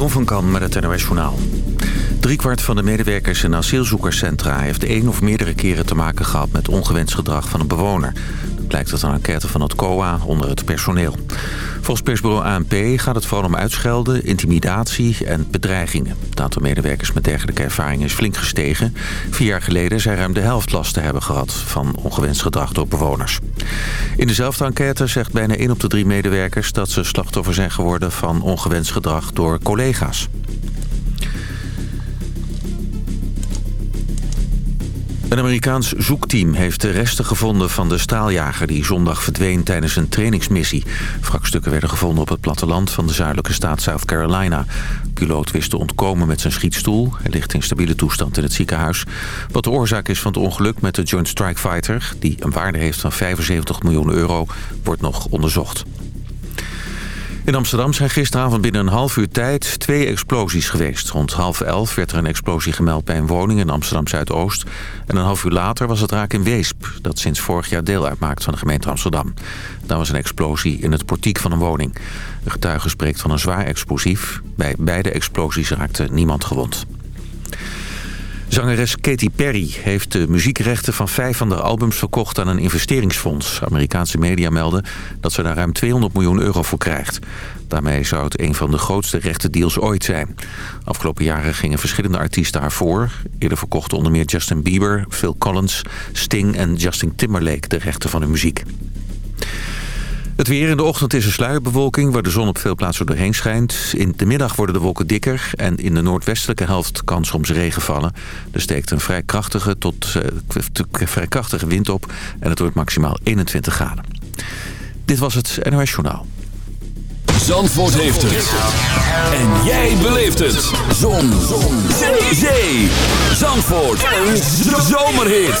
Jeroen van Kan met het NOS Journaal. Driekwart van de medewerkers in asielzoekerscentra... heeft één of meerdere keren te maken gehad met ongewenst gedrag van een bewoner. Blijkt uit een enquête van het COA onder het personeel. Volgens persbureau ANP gaat het vooral om uitschelden, intimidatie en bedreigingen. Het aantal medewerkers met dergelijke ervaring is flink gestegen. Vier jaar geleden zei ruim de helft last te hebben gehad van ongewenst gedrag door bewoners. In dezelfde enquête zegt bijna 1 op de drie medewerkers dat ze slachtoffer zijn geworden van ongewenst gedrag door collega's. Een Amerikaans zoekteam heeft de resten gevonden van de straaljager... die zondag verdween tijdens een trainingsmissie. Wrakstukken werden gevonden op het platteland van de zuidelijke staat South Carolina. De piloot wist te ontkomen met zijn schietstoel. Hij ligt in stabiele toestand in het ziekenhuis. Wat de oorzaak is van het ongeluk met de Joint Strike Fighter... die een waarde heeft van 75 miljoen euro, wordt nog onderzocht. In Amsterdam zijn gisteravond binnen een half uur tijd twee explosies geweest. Rond half elf werd er een explosie gemeld bij een woning in Amsterdam-Zuidoost. En een half uur later was het raak in Weesp, dat sinds vorig jaar deel uitmaakt van de gemeente Amsterdam. Daar was een explosie in het portiek van een woning. De getuige spreekt van een zwaar explosief. Bij beide explosies raakte niemand gewond. Zangeres Katy Perry heeft de muziekrechten van vijf van de albums verkocht aan een investeringsfonds. Amerikaanse media melden dat ze daar ruim 200 miljoen euro voor krijgt. Daarmee zou het een van de grootste rechtendeals ooit zijn. Afgelopen jaren gingen verschillende artiesten haar voor. Eerder verkochten onder meer Justin Bieber, Phil Collins, Sting en Justin Timberlake de rechten van hun muziek. Het weer in de ochtend is een sluierbewolking waar de zon op veel plaatsen doorheen schijnt. In de middag worden de wolken dikker en in de noordwestelijke helft kan soms regen vallen. Er steekt een vrij krachtige tot uh, vrij krachtige wind op en het wordt maximaal 21 graden. Dit was het NOS Journaal. Zandvoort heeft het. En jij beleeft het. Zon. zon. Zee. Zee. Zandvoort. Een zomerhit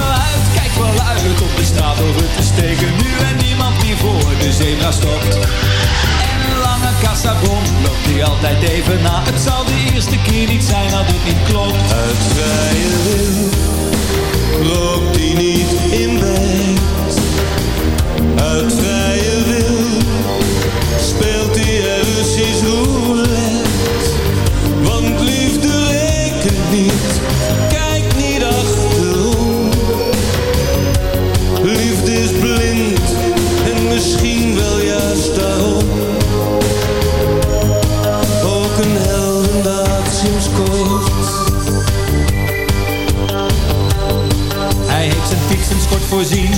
Hij kijkt wel uit, op de straat over te steken. Nu en niemand meer voor de zebra stopt. En een lange kassabon loopt hij altijd even na. Het zal de eerste keer niet zijn dat het niet klopt. Uit vrije wil rookt hij niet in bed. Uit vrije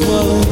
malucos.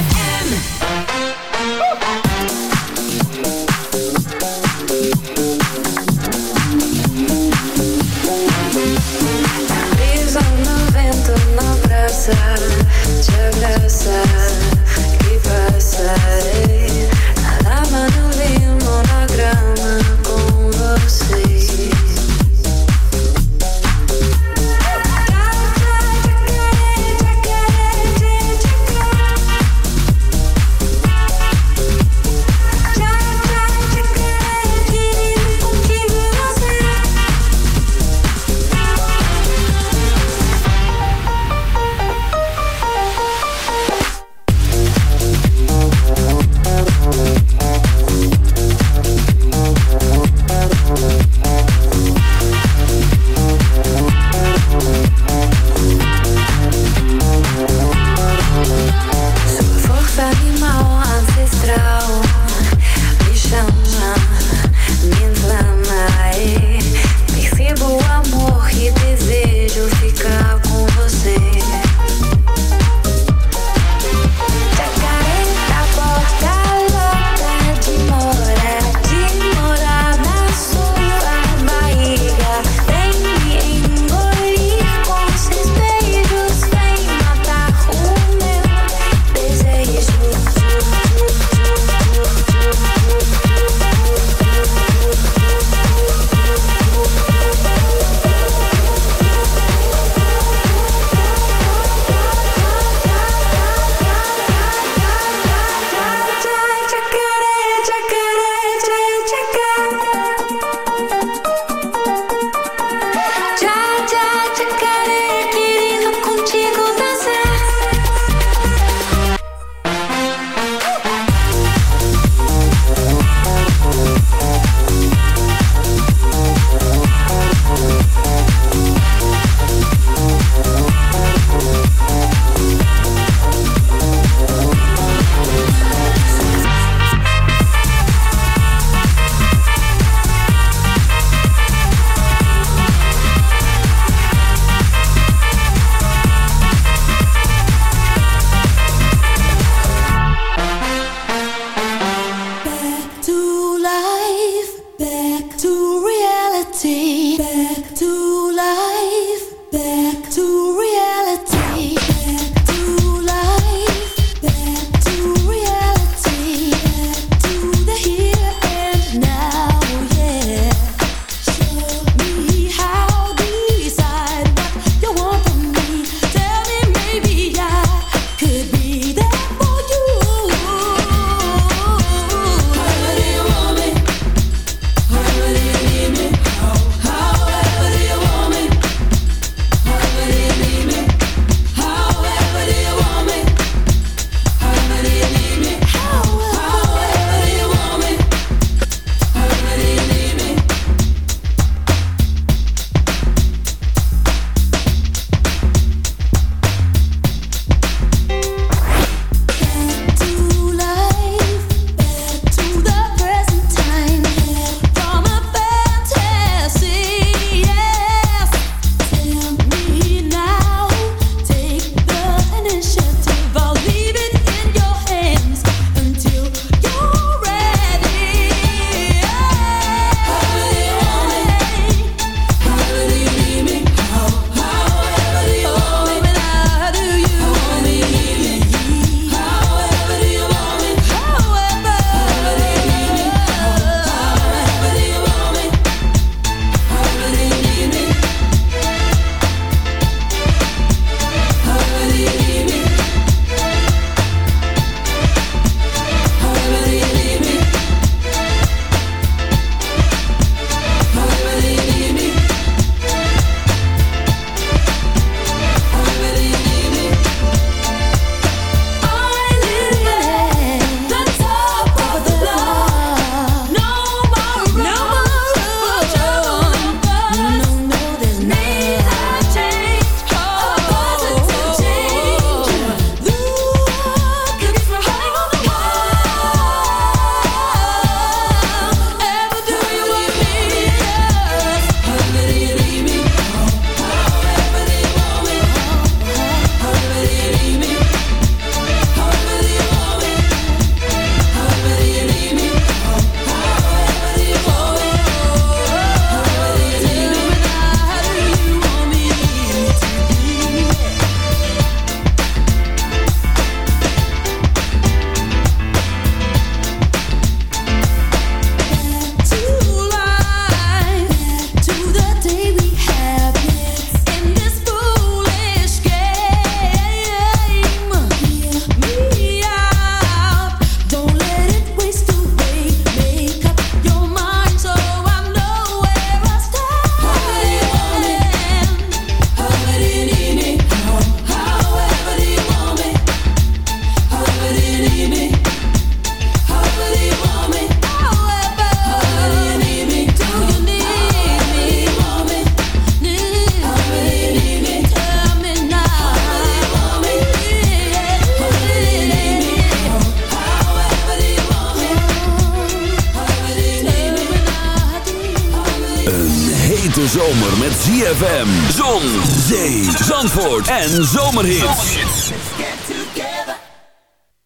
Zee, zandvoort en zomerhits. Let's get together.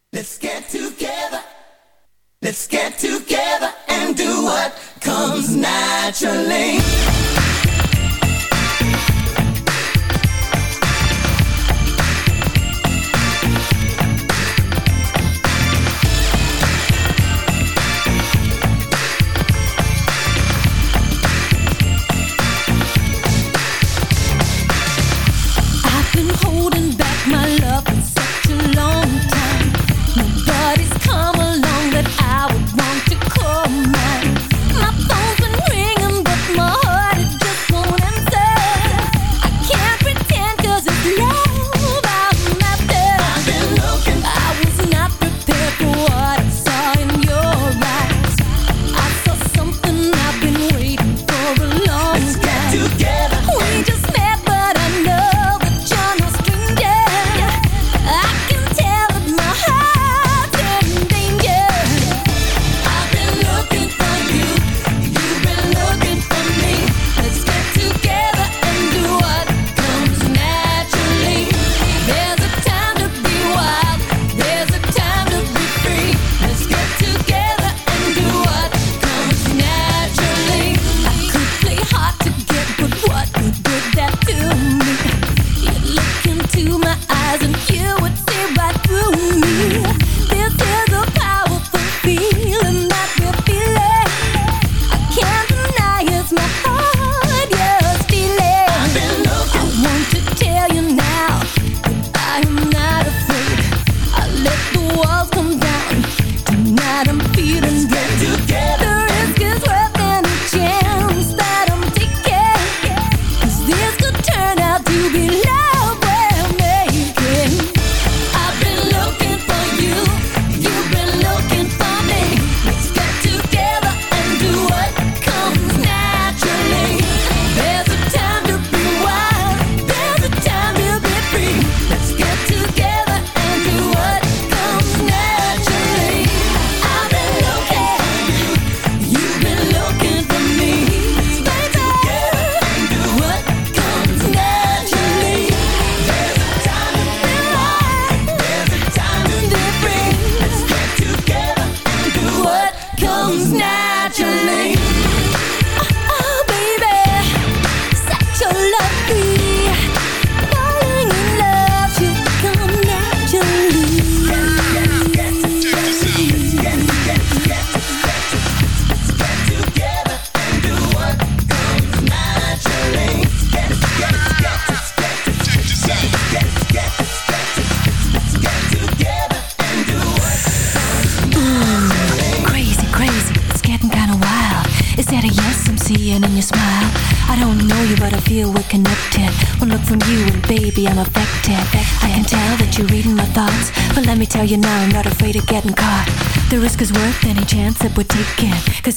Let's get together. Let's get together and do what comes naturally.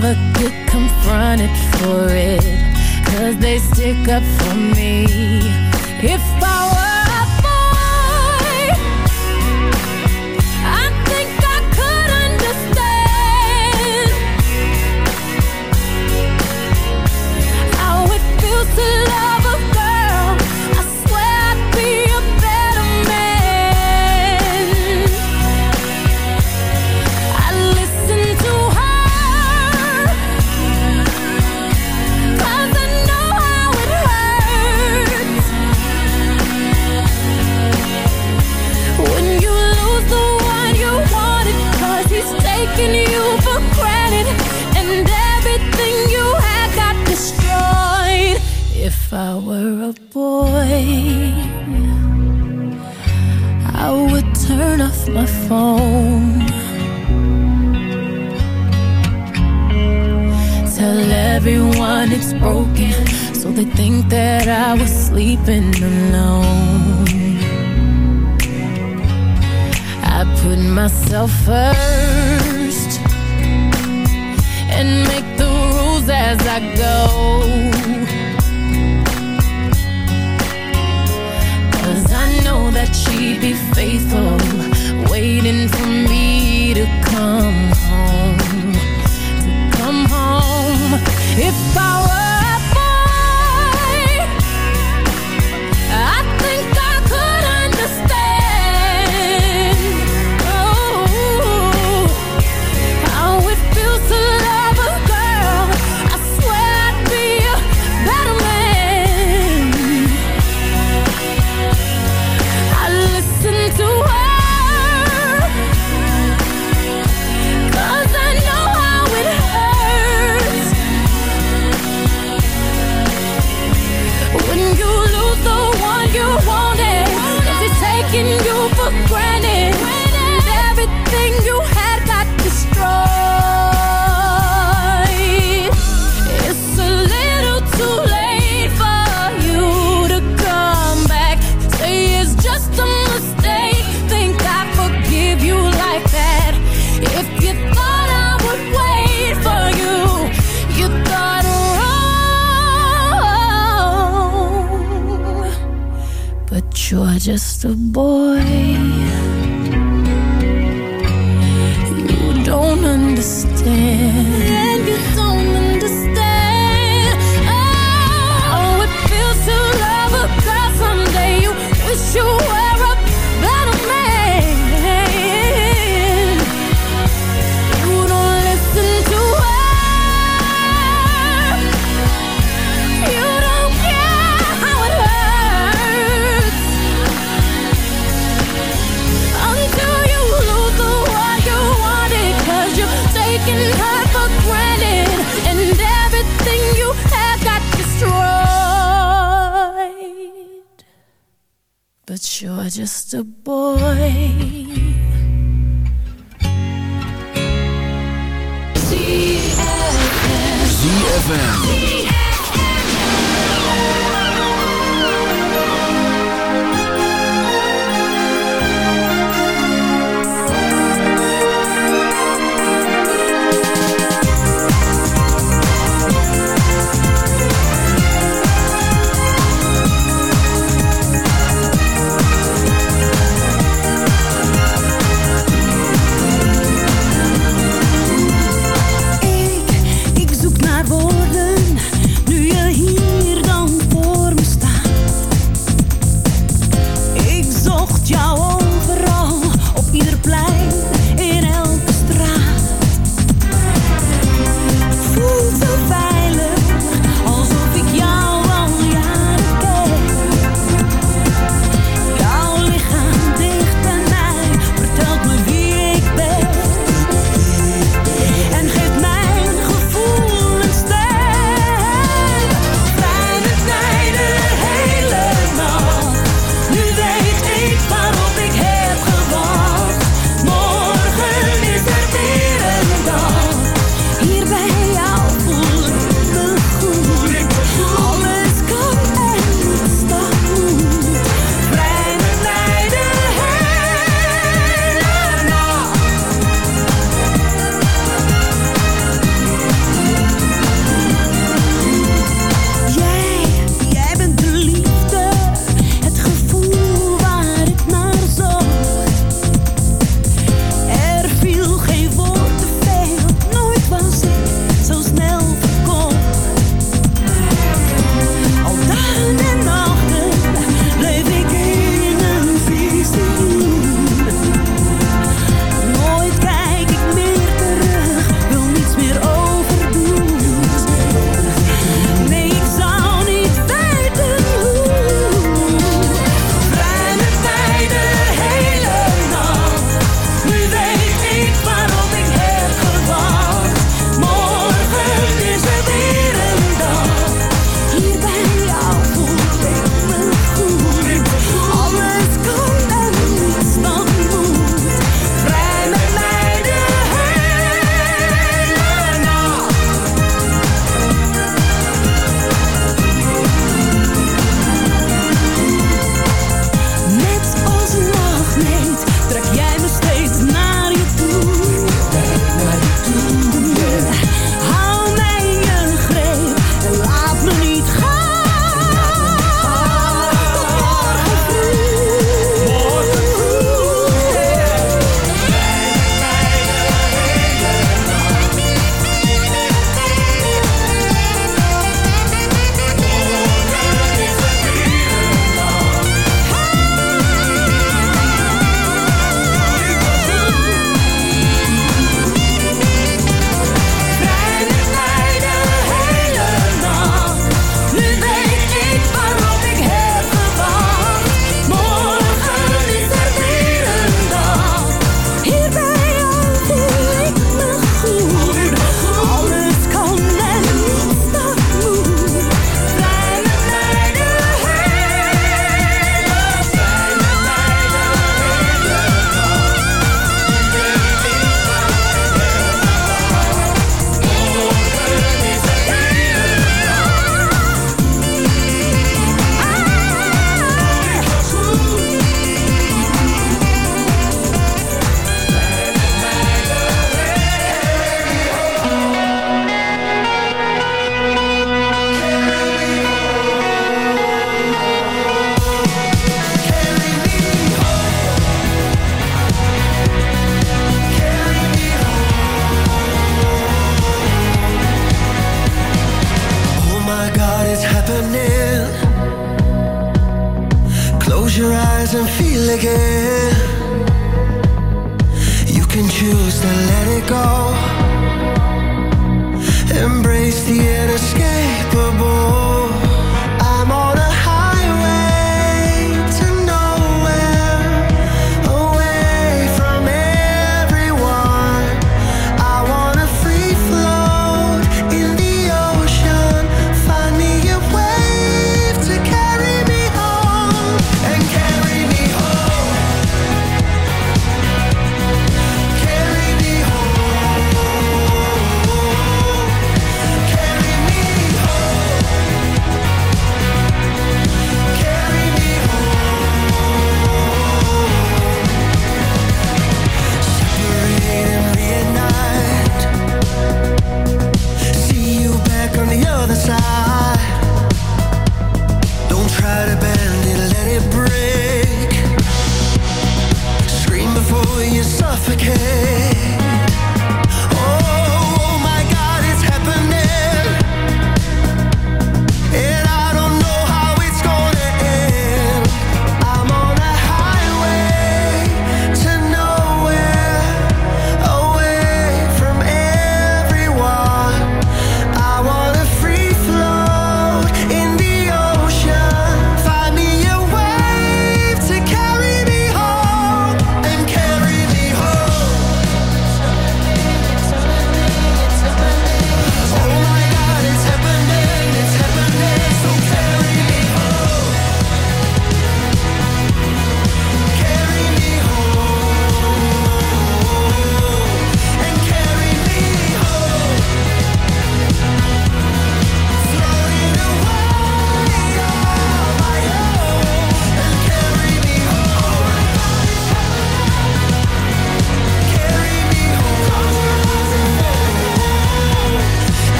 never get confronted for it Cause they stick up for me. If I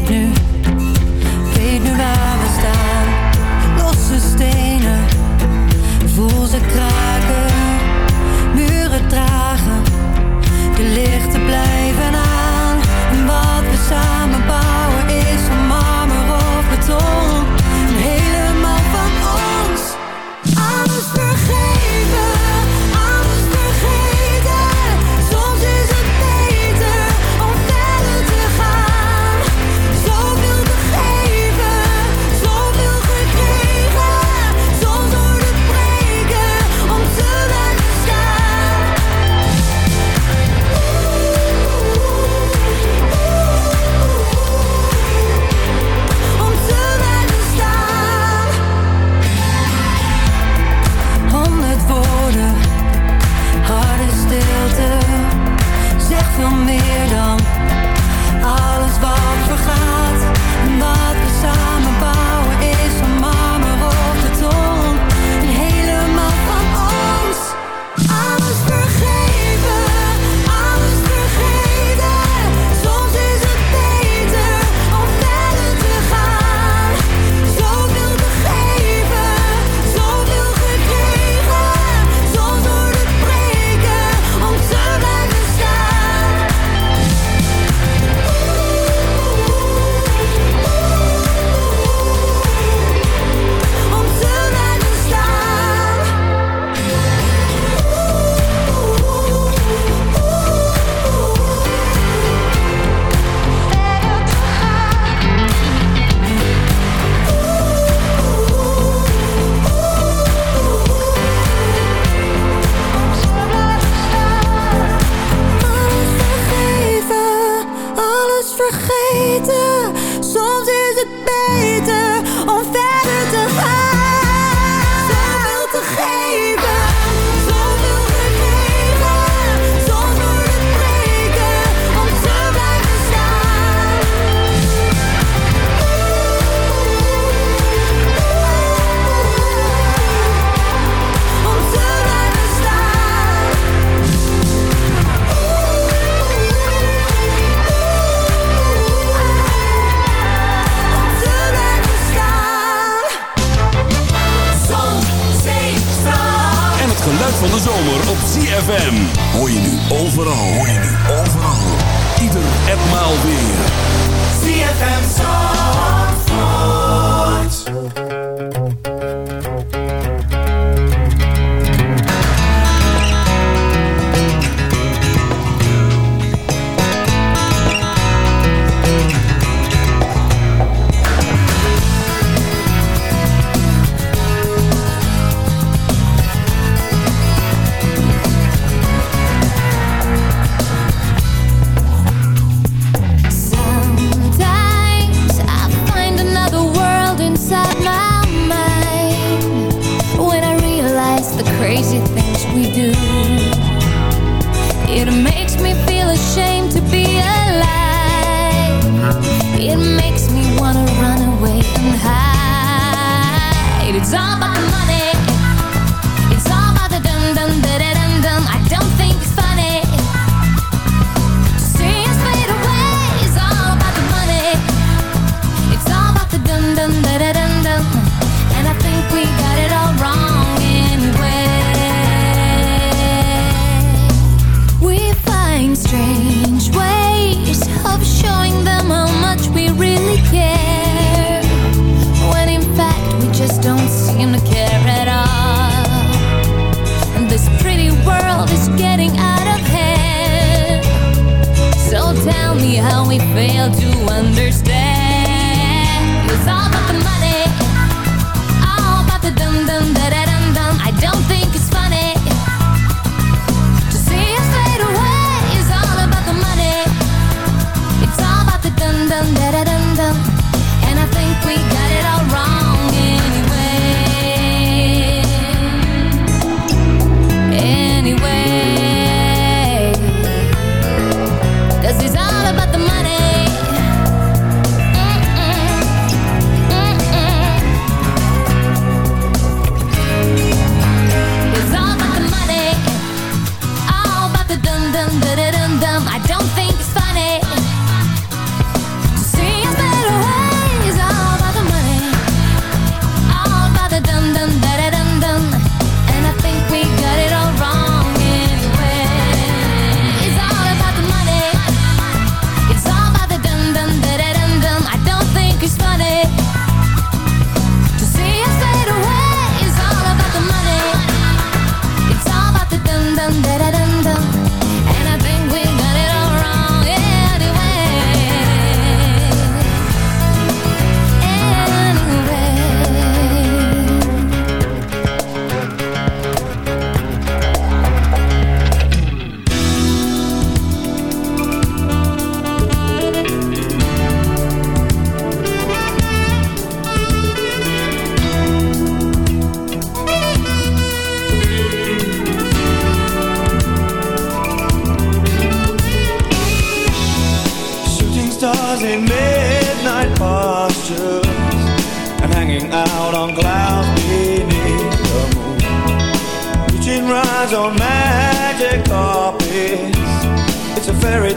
avec nous.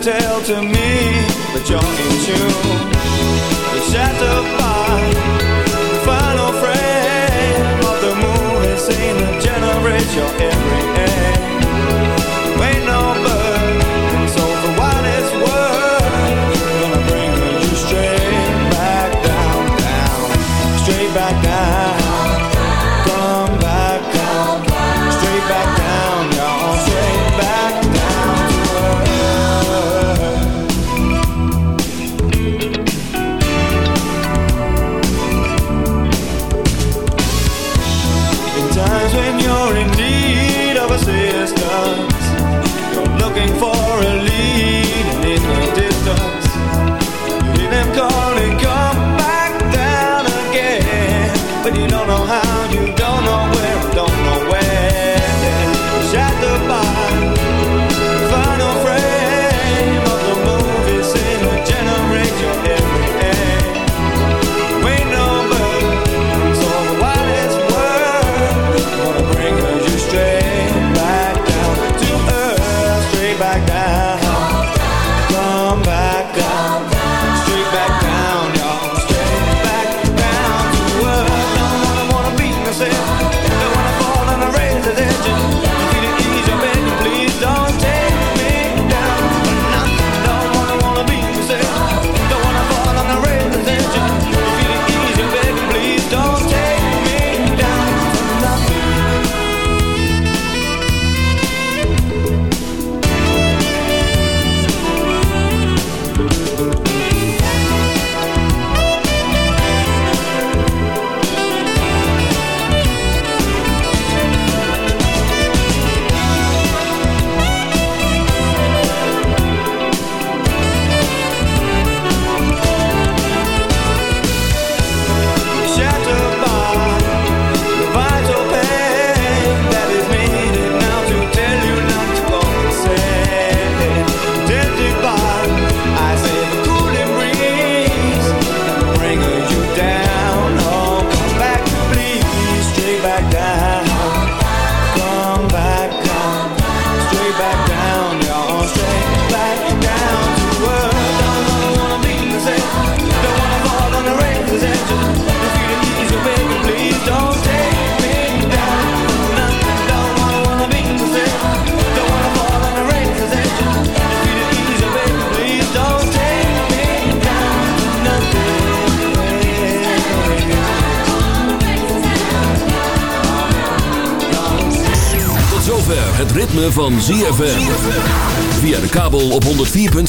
tell to me that you're in tune.